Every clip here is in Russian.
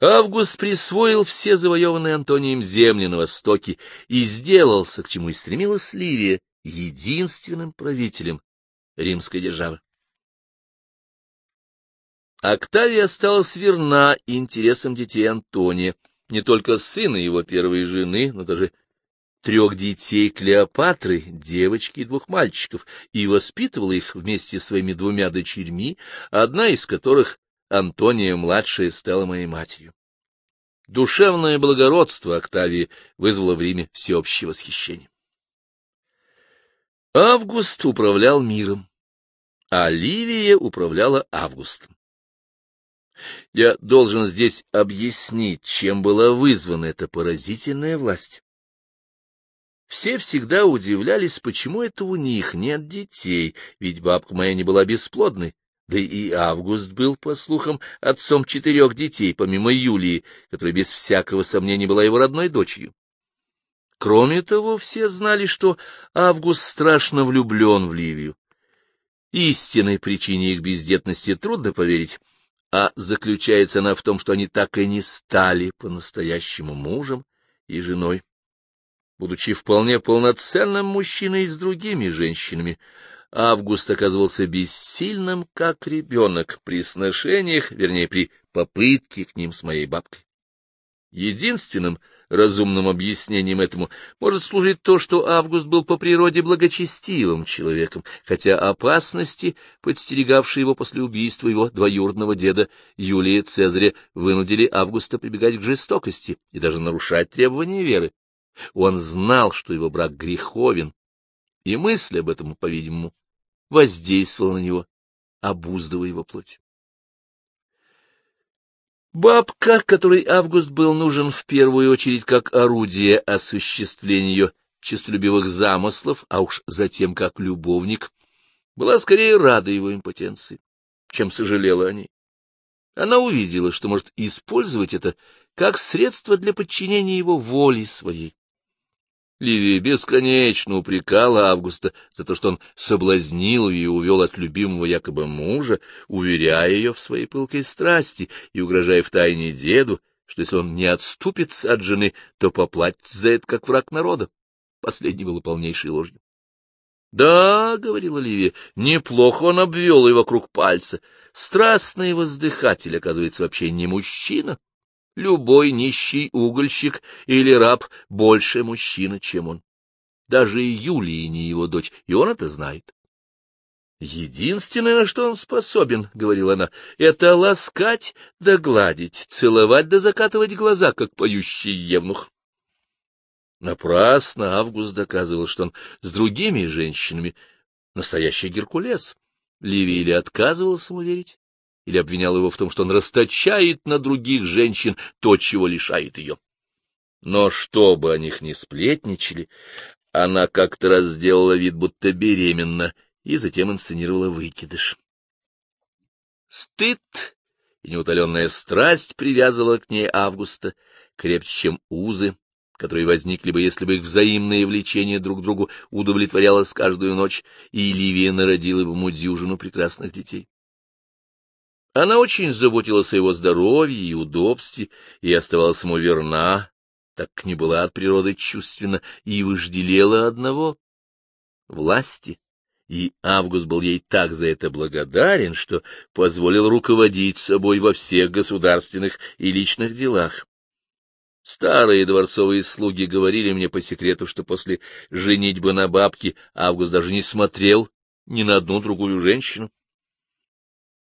Август присвоил все завоеванные Антонием земли на Востоке и сделался, к чему и стремилась Ливия, единственным правителем римской державы. Октавия осталась верна интересам детей Антония, не только сына его первой жены, но даже трех детей Клеопатры, девочки и двух мальчиков, и воспитывала их вместе с своими двумя дочерьми, одна из которых, Антония-младшая, стала моей матерью. Душевное благородство Октавии вызвало в Риме всеобщее восхищение. Август управлял миром, а Ливия управляла Августом. Я должен здесь объяснить, чем была вызвана эта поразительная власть. Все всегда удивлялись, почему это у них нет детей, ведь бабка моя не была бесплодной, да и Август был, по слухам, отцом четырех детей, помимо Юлии, которая без всякого сомнения была его родной дочерью. Кроме того, все знали, что Август страшно влюблен в Ливию. Истинной причине их бездетности трудно поверить, а заключается она в том, что они так и не стали по-настоящему мужем и женой. Будучи вполне полноценным мужчиной с другими женщинами, Август оказывался бессильным, как ребенок, при сношениях, вернее, при попытке к ним с моей бабкой. Единственным разумным объяснением этому может служить то, что Август был по природе благочестивым человеком, хотя опасности, подстерегавшие его после убийства его двоюродного деда Юлия Цезаря, вынудили Августа прибегать к жестокости и даже нарушать требования веры. Он знал, что его брак греховен, и мысль об этом, по-видимому, воздействовала на него, обуздывая его плоть. Бабка, которой Август был нужен в первую очередь как орудие осуществления ее честолюбивых замыслов, а уж затем как любовник, была скорее рада его импотенции, чем сожалела о ней. Она увидела, что может использовать это как средство для подчинения его воле своей. Ливия бесконечно упрекала Августа за то, что он соблазнил ее и увел от любимого якобы мужа, уверяя ее в своей пылкой страсти и угрожая втайне деду, что если он не отступится от жены, то поплатится за это как враг народа. Последний было полнейшей ложью. — Да, — говорила Ливия, — неплохо он обвел ее вокруг пальца. Страстный воздыхатель, оказывается, вообще не мужчина. Любой нищий угольщик или раб больше мужчина, чем он. Даже Юлия не его дочь, и он это знает. Единственное, на что он способен, — говорила она, — это ласкать да гладить, целовать да закатывать глаза, как поющий евнух. Напрасно Август доказывал, что он с другими женщинами настоящий Геркулес. Ливия или отказывался ему верить, или обвинял его в том, что он расточает на других женщин то, чего лишает ее. Но чтобы о них не сплетничали, она как-то раз сделала вид, будто беременна, и затем инсценировала выкидыш. Стыд и неутоленная страсть привязывала к ней Августа, крепче, чем узы, которые возникли бы, если бы их взаимное влечение друг к другу удовлетворялось каждую ночь, и Ливия народила бы ему дюжину прекрасных детей. Она очень заботилась о его здоровье и удобстве, и оставалась ему верна, так как не была от природы чувственна, и вожделела одного — власти. И Август был ей так за это благодарен, что позволил руководить собой во всех государственных и личных делах. Старые дворцовые слуги говорили мне по секрету, что после женитьбы на бабке Август даже не смотрел ни на одну другую женщину.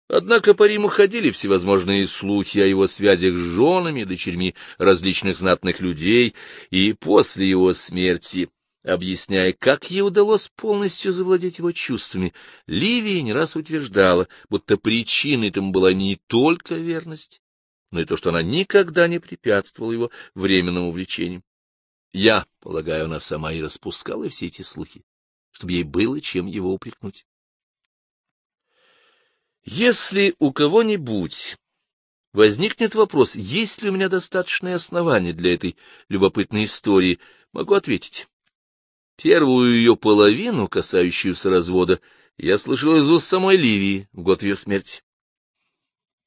Однако по Риму ходили всевозможные слухи о его связях с женами дочерьми различных знатных людей, и после его смерти, объясняя, как ей удалось полностью завладеть его чувствами, Ливия не раз утверждала, будто причиной этому была не только верность, но и то, что она никогда не препятствовала его временным увлечениям. Я, полагаю, она сама и распускала все эти слухи, чтобы ей было чем его упрекнуть. Если у кого-нибудь возникнет вопрос, есть ли у меня достаточное основание для этой любопытной истории, могу ответить. Первую ее половину, касающуюся развода, я слышал из уст самой Ливии в год ее смерти.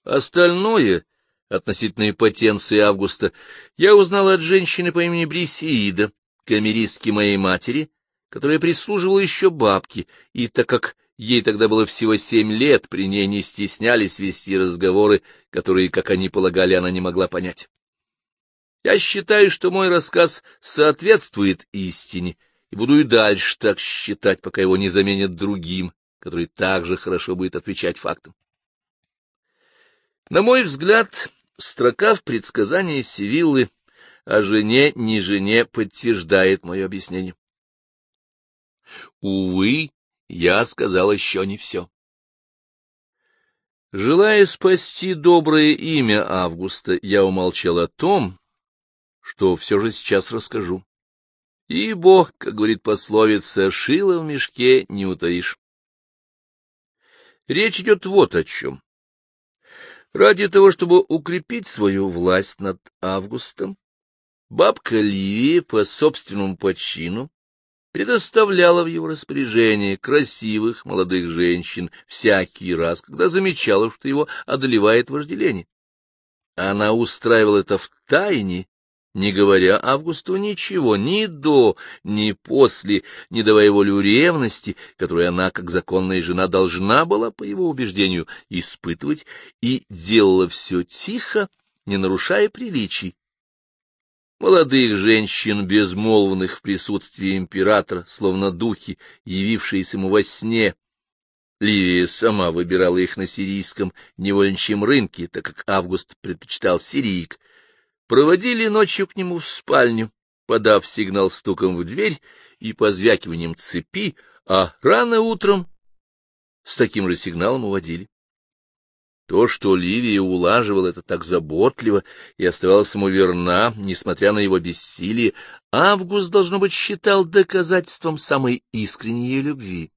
Остальное относительно потенции Августа, я узнал от женщины по имени Брисиида, камеристки моей матери, которая прислуживала еще бабке, и так как ей тогда было всего семь лет, при ней не стеснялись вести разговоры, которые, как они полагали, она не могла понять. Я считаю, что мой рассказ соответствует истине, и буду и дальше так считать, пока его не заменят другим, который также хорошо будет отвечать фактам. На мой взгляд, строка в предсказании Сивиллы о жене, не жене подтверждает мое объяснение. Увы, я сказал еще не все. Желая спасти доброе имя Августа, я умолчал о том, что все же сейчас расскажу. Ибо, как говорит пословица, шило в мешке не утаишь. Речь идет вот о чем. Ради того, чтобы укрепить свою власть над Августом, бабка Ливия по собственному почину предоставляла в его распоряжение красивых молодых женщин всякий раз, когда замечала, что его одолевает вожделение. Она устраивала это в тайне, не говоря Августу ничего ни до, ни после, не давая волю ревности, которую она, как законная жена, должна была, по его убеждению, испытывать, и делала все тихо, не нарушая приличий, Молодых женщин, безмолвных в присутствии императора, словно духи, явившиеся ему во сне. Ливия сама выбирала их на сирийском невольничьем рынке, так как Август предпочитал сирийк. Проводили ночью к нему в спальню, подав сигнал стуком в дверь и позвякиванием цепи, а рано утром с таким же сигналом уводили. То, что Ливия улаживала это так заботливо и оставалась ему верна, несмотря на его бессилие, Август, должно быть, считал доказательством самой искренней любви.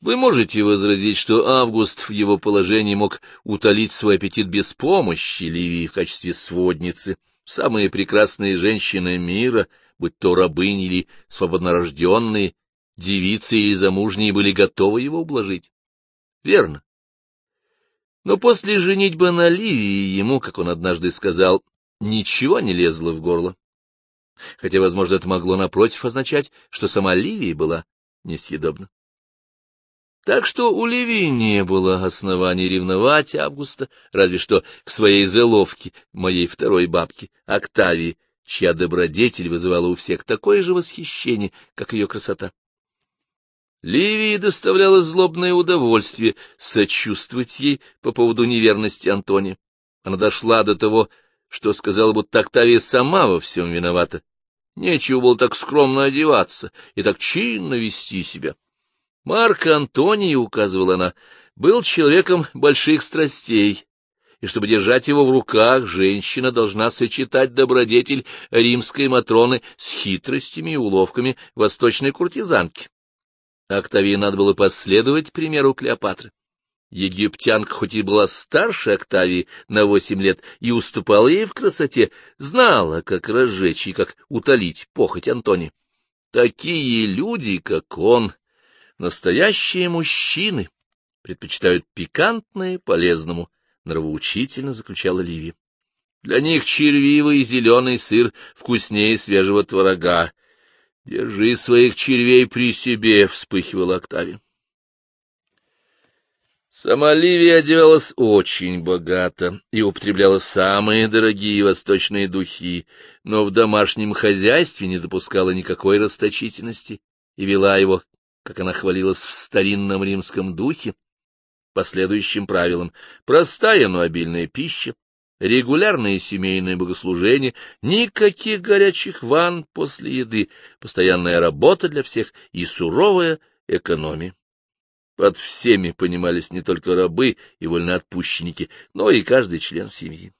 Вы можете возразить, что Август в его положении мог утолить свой аппетит без помощи Ливии в качестве сводницы. Самые прекрасные женщины мира, будь то рабыни или свободнорожденные, девицы или замужние, были готовы его ублажить. Верно. Но после женитьбы на Ливии ему, как он однажды сказал, ничего не лезло в горло. Хотя, возможно, это могло напротив означать, что сама Ливия была несъедобна. Так что у Ливии не было оснований ревновать Августа, разве что к своей зеловке, моей второй бабке, Октавии, чья добродетель вызывала у всех такое же восхищение, как ее красота. Ливии доставляло злобное удовольствие сочувствовать ей по поводу неверности Антония. Она дошла до того, что сказала, будто Октавия сама во всем виновата. Нечего было так скромно одеваться и так чинно вести себя. Марк Антоний, указывала она, был человеком больших страстей, и чтобы держать его в руках, женщина должна сочетать добродетель римской Матроны с хитростями и уловками восточной куртизанки. Октавии надо было последовать примеру Клеопатры. Египтянка, хоть и была старше Октавии на восемь лет и уступала ей в красоте, знала, как разжечь и как утолить похоть Антони. Такие люди, как он, настоящие мужчины, предпочитают пикантное полезному, нравоучительно заключала Ливия. Для них червивый зеленый сыр вкуснее свежего творога, — Держи своих червей при себе, — вспыхивала Октавия. Сама Ливия одевалась очень богато и употребляла самые дорогие восточные духи, но в домашнем хозяйстве не допускала никакой расточительности и вела его, как она хвалилась в старинном римском духе, по следующим правилам — простая, но обильная пища, регулярные семейные богослужения, никаких горячих ванн после еды, постоянная работа для всех и суровая экономия. Под всеми понимались не только рабы и вольноотпущенники, но и каждый член семьи.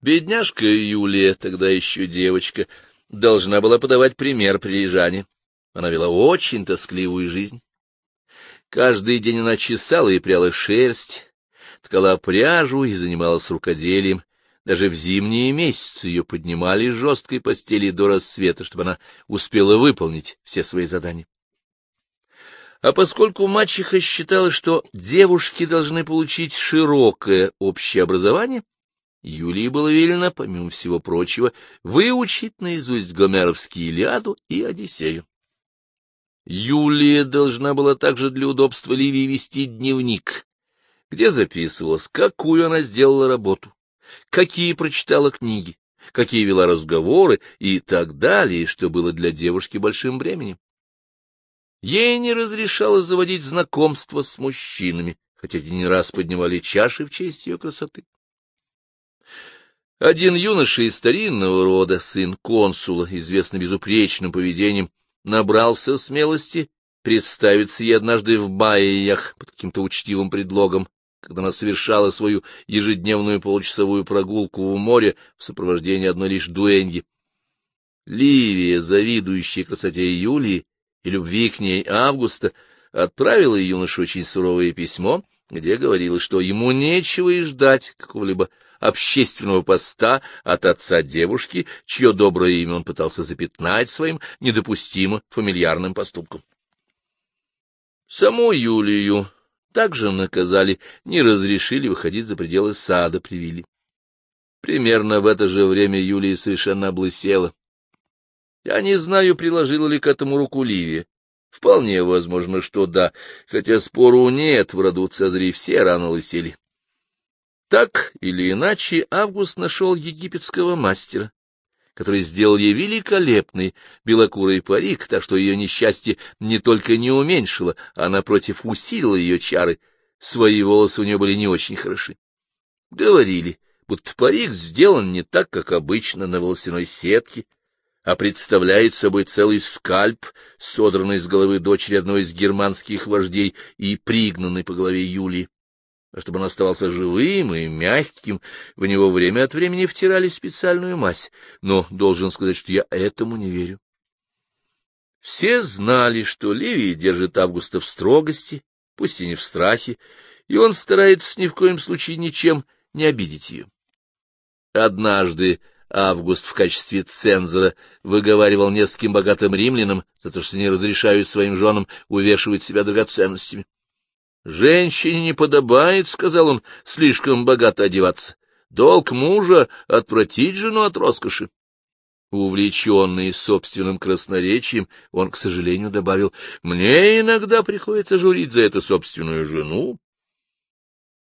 Бедняжка Юлия, тогда еще девочка, должна была подавать пример прилежания. Она вела очень тоскливую жизнь. Каждый день она чесала и пряла шерсть, ткала пряжу и занималась рукоделием. Даже в зимние месяцы ее поднимали из жесткой постели до рассвета, чтобы она успела выполнить все свои задания. А поскольку мачеха считала, что девушки должны получить широкое общее образование, Юлии было велено, помимо всего прочего, выучить наизусть Гомеровский Илиаду и Одиссею. Юлия должна была также для удобства Ливии вести дневник, где записывалось, какую она сделала работу, какие прочитала книги, какие вела разговоры и так далее, что было для девушки большим бременем. Ей не разрешалось заводить знакомства с мужчинами, хотя не раз поднимали чаши в честь ее красоты. Один юноша из старинного рода, сын консула, известный безупречным поведением, набрался смелости представиться ей однажды в Баиях под каким-то учтивым предлогом, когда она совершала свою ежедневную получасовую прогулку в море в сопровождении одной лишь дуэньи. Ливия, завидующая красоте Юлии и любви к ней Августа, отправила юноше очень суровое письмо, где говорила, что ему нечего и ждать какого-либо общественного поста от отца девушки, чье доброе имя он пытался запятнать своим недопустимо фамильярным поступком. Саму Юлию также наказали, не разрешили выходить за пределы сада при Вилле. Примерно в это же время Юлия совершенно облысела. Я не знаю, приложила ли к этому руку Ливия. Вполне возможно, что да, хотя спору нет, в роду Цезарей все рано лысели. Так или иначе, Август нашел египетского мастера, который сделал ей великолепный белокурый парик, так что ее несчастье не только не уменьшило, а, напротив, усилило ее чары. Свои волосы у нее были не очень хороши. Говорили, будто парик сделан не так, как обычно, на волосяной сетке, а представляет собой целый скальп, содранный с головы дочери одной из германских вождей и пригнанный по голове Юлии. А чтобы он оставался живым и мягким, в него время от времени втирали специальную мазь, но должен сказать, что я этому не верю. Все знали, что Ливия держит Августа в строгости, пусть и не в страхе, и он старается ни в коем случае ничем не обидеть ее. Однажды Август в качестве цензора выговаривал нескольким богатым римлянам за то, что не разрешают своим женам увешивать себя драгоценностями. Женщине не подобает, — сказал он, — слишком богато одеваться. Долг мужа — отвратить жену от роскоши. Увлеченный собственным красноречием, он, к сожалению, добавил, «Мне иногда приходится журить за это собственную жену».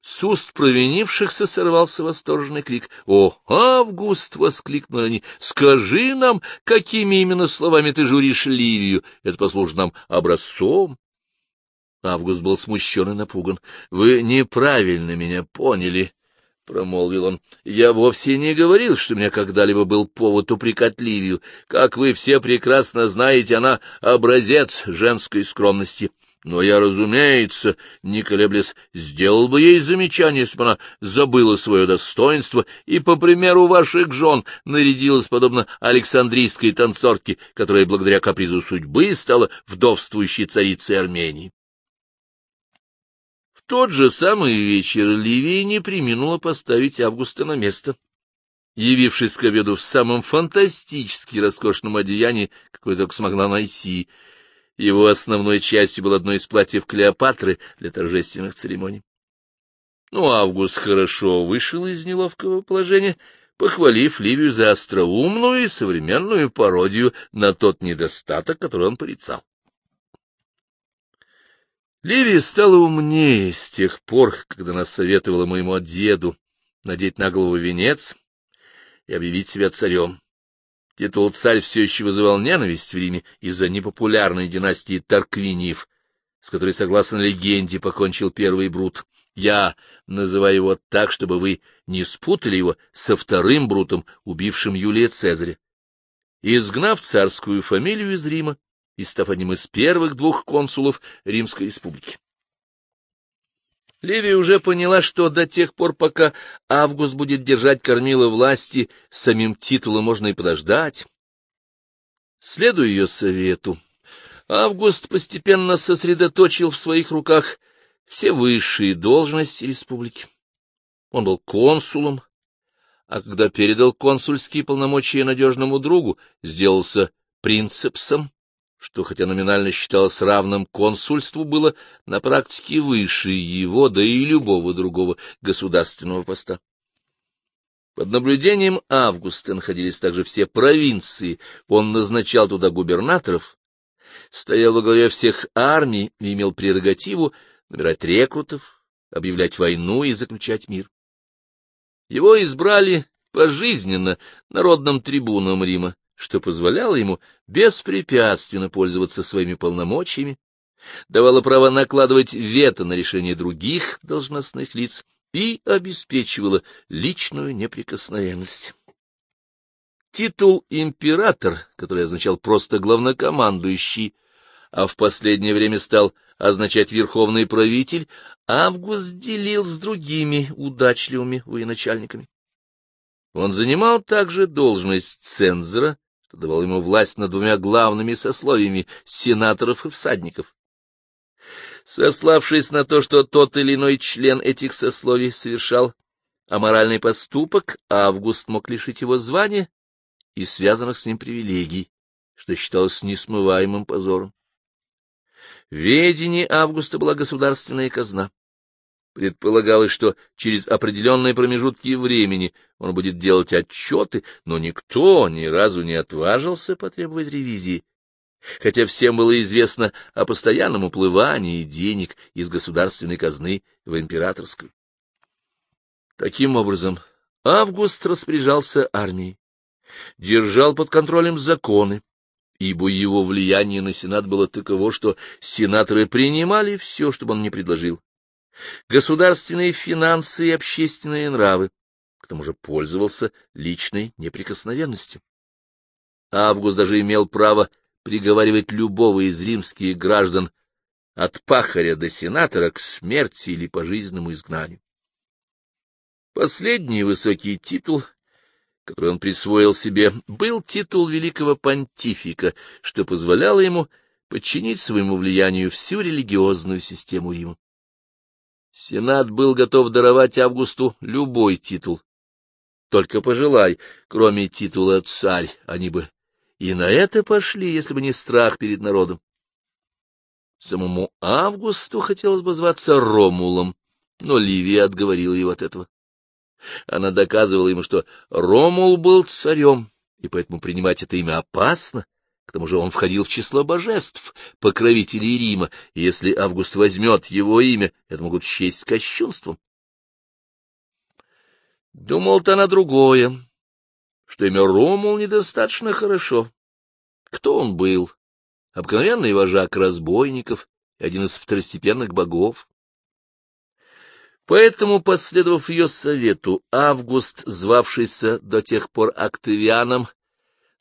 С уст провинившихся сорвался восторженный крик. «О, Август!» — воскликнули они. «Скажи нам, какими именно словами ты журишь Ливию? Это послужит нам образцом». Август был смущен и напуган. — Вы неправильно меня поняли, — промолвил он. — Я вовсе не говорил, что у меня когда-либо был повод упрекать Ливию. Как вы все прекрасно знаете, она образец женской скромности. Но я, разумеется, не колеблясь, сделал бы ей замечание, если бы она забыла свое достоинство и, по примеру ваших жен, нарядилась, подобно Александрийской танцорке, которая, благодаря капризу судьбы, стала вдовствующей царицей Армении тот же самый вечер Ливия не приминула поставить Августа на место. Явившись к обеду в самом фантастически роскошном одеянии, какое только смогла найти, его основной частью было одно из платьев Клеопатры для торжественных церемоний. Ну, Август хорошо вышел из неловкого положения, похвалив Ливию за остроумную и современную пародию на тот недостаток, который он порицал. Ливия стала умнее с тех пор, когда она советовала моему деду надеть на голову венец и объявить себя царем. Титул царь все еще вызывал ненависть в Риме из-за непопулярной династии Тарквиниев, с которой, согласно легенде, покончил первый Брут. Я называю его так, чтобы вы не спутали его со вторым Брутом, убившим Юлия Цезаря. Изгнав царскую фамилию из Рима, и став одним из первых двух консулов Римской республики. Ливия уже поняла, что до тех пор, пока Август будет держать кормила власти, самим титулом можно и подождать. Следуя ее совету, Август постепенно сосредоточил в своих руках все высшие должности республики. Он был консулом, а когда передал консульские полномочия надежному другу, сделался принцепсом, что, хотя номинально считалось равным консульству, было на практике выше его, да и любого другого государственного поста. Под наблюдением Августа находились также все провинции, он назначал туда губернаторов, стоял во главе всех армий и имел прерогативу набирать рекрутов, объявлять войну и заключать мир. Его избрали пожизненно народным трибуном Рима, что позволяло ему беспрепятственно пользоваться своими полномочиями, давало право накладывать вето на решение других должностных лиц и обеспечивало личную неприкосновенность. Титул «император», который означал просто главнокомандующий, а в последнее время стал означать верховный правитель, Август делил с другими удачливыми военачальниками. Он занимал также должность цензора, что давало ему власть над двумя главными сословиями — сенаторов и всадников. Сославшись на то, что тот или иной член этих сословий совершал аморальный поступок, Август мог лишить его звания и связанных с ним привилегий, что считалось несмываемым позором. В ведении Августа была государственная казна. Предполагалось, что через определенные промежутки времени он будет делать отчеты, но никто ни разу не отважился потребовать ревизии, хотя всем было известно о постоянном уплывании денег из государственной казны в императорскую. Таким образом, Август распоряжался армией, держал под контролем законы, ибо его влияние на Сенат было таково, что сенаторы принимали все, что бы он ни предложил государственные финансы и общественные нравы, к тому же пользовался личной неприкосновенностью. Август даже имел право приговаривать любого из римских граждан от пахаря до сенатора к смерти или пожизненному изгнанию. Последний высокий титул, который он присвоил себе, был титул великого понтифика, что позволяло ему подчинить своему влиянию всю религиозную систему Рима. Сенат был готов даровать Августу любой титул. Только пожелай, кроме титула «царь», они бы и на это пошли, если бы не страх перед народом. Самому Августу хотелось бы зваться Ромулом, но Ливия отговорила его от этого. Она доказывала ему, что Ромул был царем, и поэтому принимать это имя опасно, к тому же он входил в число божеств, покровителей Рима, и если Август возьмет его имя, это могут счесть кощунством. Думал-то на другое, что имя Ромул недостаточно хорошо. Кто он был? Обыкновенный вожак разбойников, один из второстепенных богов. Поэтому, последовав ее совету, Август, звавшийся до тех пор Октавианом,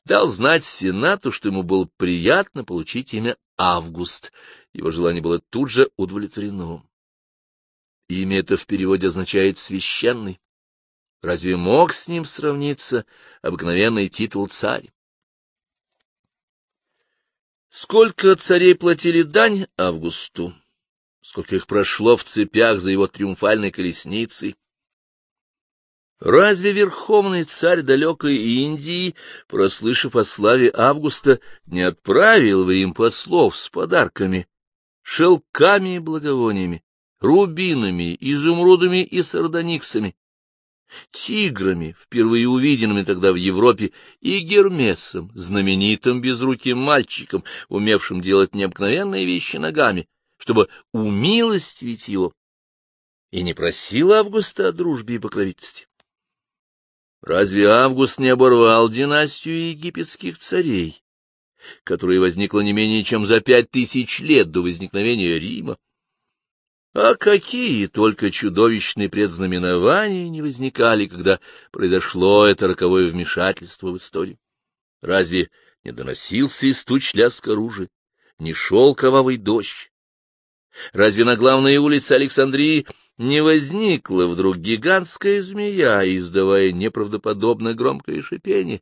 дал знать Сенату, что ему было приятно получить имя Август. Его желание было тут же удовлетворено. Имя это в переводе означает «священный». Разве мог с ним сравниться обыкновенный титул царь? Сколько царей платили дань Августу? Сколько их прошло в цепях за его триумфальной колесницей? Разве верховный царь далекой Индии, прослышав о славе Августа, не отправил в им послов с подарками, шелками и благовониями, рубинами, изумрудами и сардониксами, тиграми, впервые увиденными тогда в Европе, и Гермесом, знаменитым безруким мальчиком, умевшим делать необыкновенные вещи ногами, чтобы умилостивить его, и не просил Августа о дружбе и покровительстве. Разве Август не оборвал династию египетских царей, которая возникла не менее чем за пять тысяч лет до возникновения Рима? А какие только чудовищные предзнаменования не возникали, когда произошло это роковое вмешательство в историю? Разве не доносился из туч лязг оружия, не шел кровавый дождь? Разве на главной улице Александрии не возникла вдруг гигантская змея, издавая неправдоподобно громкое шипение?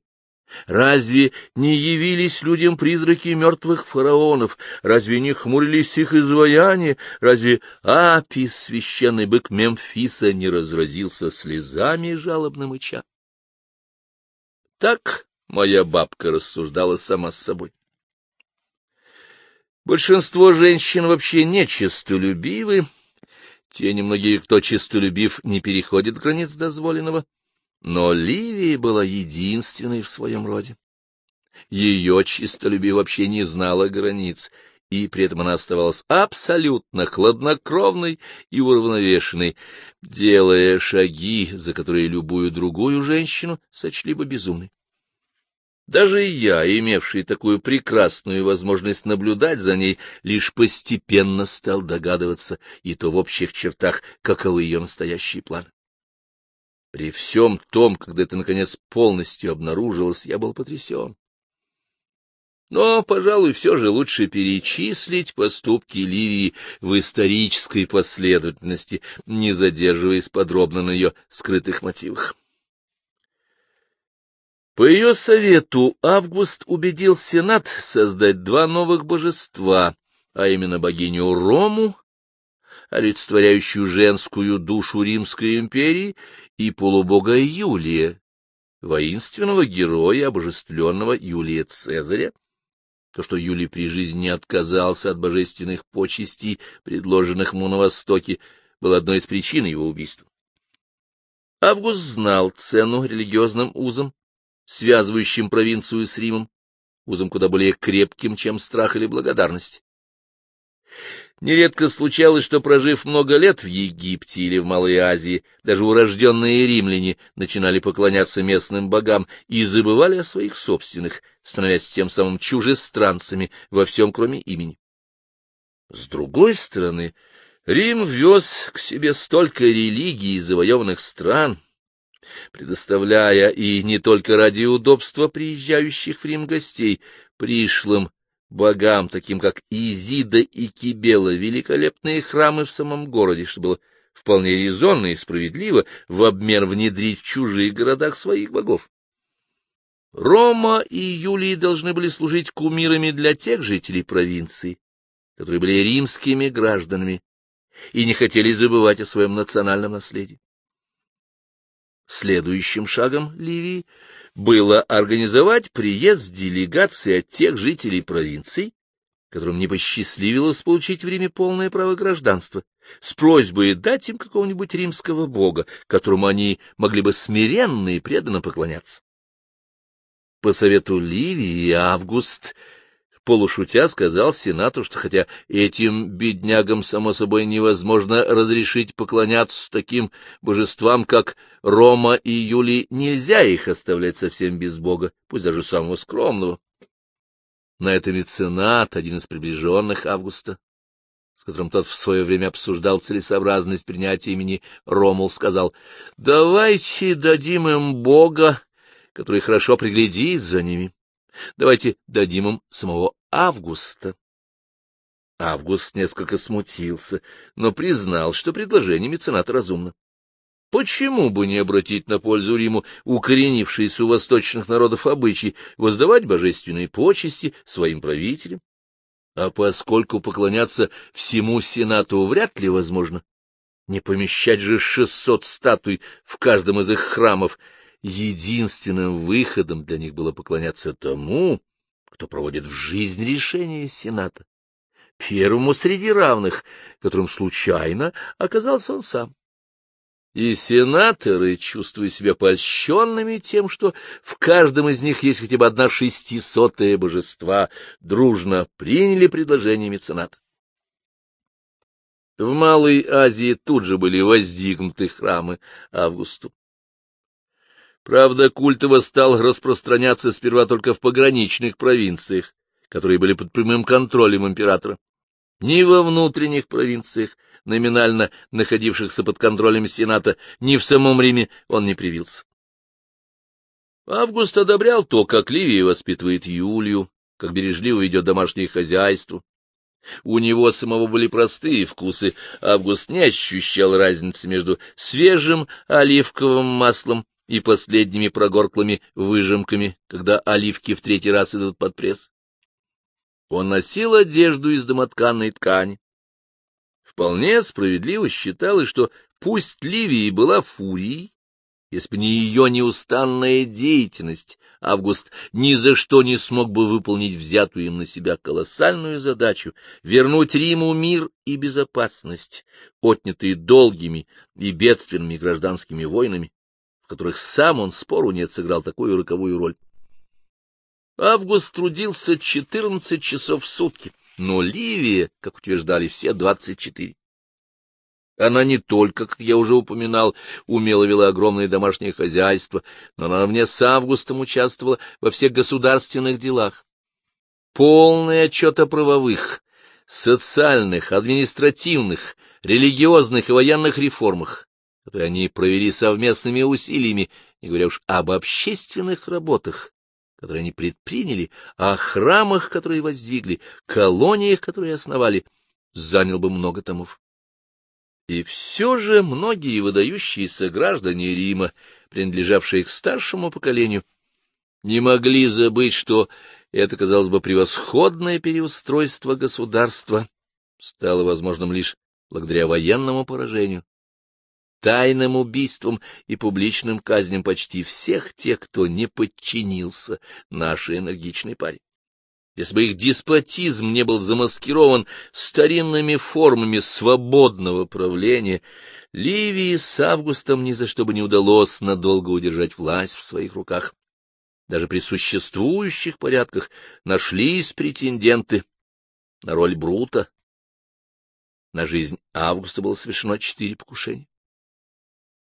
Разве не явились людям призраки мертвых фараонов? Разве не хмурились их изваяния? Разве Апис, священный бык Мемфиса, не разразился слезами жалобно мыча? Так моя бабка рассуждала сама с собой. Большинство женщин вообще не честолюбивы, те немногие, кто честолюбив, не переходят границ дозволенного, но Ливия была единственной в своем роде. Ее честолюбие вообще не знало границ, и при этом она оставалась абсолютно хладнокровной и уравновешенной, делая шаги, за которые любую другую женщину сочли бы безумной. Даже я, имевший такую прекрасную возможность наблюдать за ней, лишь постепенно стал догадываться, и то в общих чертах, каковы ее настоящие планы. При всем том, когда это, наконец, полностью обнаружилось, я был потрясен. Но, пожалуй, все же лучше перечислить поступки Ливии в исторической последовательности, не задерживаясь подробно на ее скрытых мотивах. По ее совету Август убедил Сенат создать два новых божества, а именно богиню Рому, олицетворяющую женскую душу Римской империи, и полубога Юлия, воинственного героя, обожествленного Юлия Цезаря, то, что Юлий при жизни не отказался от божественных почестей, предложенных ему на Востоке, было одной из причин его убийства. Август знал цену религиозным узам, связывающим провинцию с Римом, узом куда более крепким, чем страх или благодарность. Нередко случалось, что, прожив много лет в Египте или в Малой Азии, даже урожденные римляне начинали поклоняться местным богам и забывали о своих собственных, становясь тем самым чужестранцами во всем, кроме имени. С другой стороны, Рим ввез к себе столько религий из завоеванных стран, предоставляя и не только ради удобства приезжающих в Рим гостей, пришлым богам, таким как Изида и Кибела, великолепные храмы в самом городе, что было вполне резонно и справедливо в обмен внедрить в чужие городах своих богов. Рома и Юлии должны были служить кумирами для тех жителей провинции, которые были римскими гражданами и не хотели забывать о своем национальном наследии. Следующим шагом Ливии было организовать приезд делегации от тех жителей провинций, которым не посчастливилось получить в Риме полное право гражданства, с просьбой дать им какого-нибудь римского бога, которому они могли бы смиренно и преданно поклоняться. По совету Ливии Август полушутя сказал сенату, что хотя этим беднягам, само собой, невозможно разрешить поклоняться таким божествам, как Рома и Юлий, нельзя их оставлять совсем без бога, пусть даже самого скромного. На это меценат, один из приближенных Августа, с которым тот в свое время обсуждал целесообразность принятия имени Ромул, сказал, — Давайте дадим им бога, который хорошо приглядит за ними. Давайте дадим им самого Августа. Август несколько смутился, но признал, что предложение мецената разумно. Почему бы не обратить на пользу Риму укоренившиеся у восточных народов обычаи воздавать божественные почести своим правителям? А поскольку поклоняться всему Сенату вряд ли возможно, не помещать же шестьсот статуй в каждом из их храмов, единственным выходом для них было поклоняться тому, кто проводит в жизнь решение Сената, первому среди равных, которым случайно оказался он сам. И сенаторы, чувствуя себя польщенными тем, что в каждом из них есть хотя бы одна шестисотая божества, дружно приняли предложение мецената. В Малой Азии тут же были воздвигнуты храмы Августу. Правда, культ его стал распространяться сперва только в пограничных провинциях, которые были под прямым контролем императора. Ни во внутренних провинциях, номинально находившихся под контролем Сената, ни в самом Риме он не привился. Август одобрял то, как Ливия воспитывает Юлию, как бережливо ведет домашнее хозяйство. У него самого были простые вкусы, Август не ощущал разницы между свежим оливковым маслом и последними прогорклыми выжимками, когда оливки в третий раз идут под пресс. Он носил одежду из домотканной ткани. Вполне справедливо считалось, что пусть Ливия была фурией, Если бы не ее неустанная деятельность, Август ни за что не смог бы выполнить взятую им на себя колоссальную задачу — вернуть Риму мир и безопасность, отнятые долгими и бедственными гражданскими войнами, в которых сам он спору нет сыграл такую роковую роль. Август трудился четырнадцать часов в сутки, но Ливия, как утверждали все, двадцать четыре. Она не только, как я уже упоминал, умело вела огромное домашнее хозяйство, но она наравне с Августом участвовала во всех государственных делах. Полный отчет о правовых, социальных, административных, религиозных и военных реформах, которые они провели совместными усилиями, не говоря уж об общественных работах, которые они предприняли, о храмах, которые воздвигли, колониях, которые основали, занял бы много томов. И все же многие выдающиеся граждане Рима, принадлежавшие к старшему поколению, не могли забыть, что это, казалось бы, превосходное переустройство государства стало возможным лишь благодаря военному поражению, тайным убийствам и публичным казням почти всех тех, кто не подчинился нашей энергичной паре если бы их деспотизм не был замаскирован старинными формами свободного правления, Ливии с Августом ни за что бы не удалось надолго удержать власть в своих руках. Даже при существующих порядках нашлись претенденты на роль Брута. На жизнь Августа было совершено четыре покушения.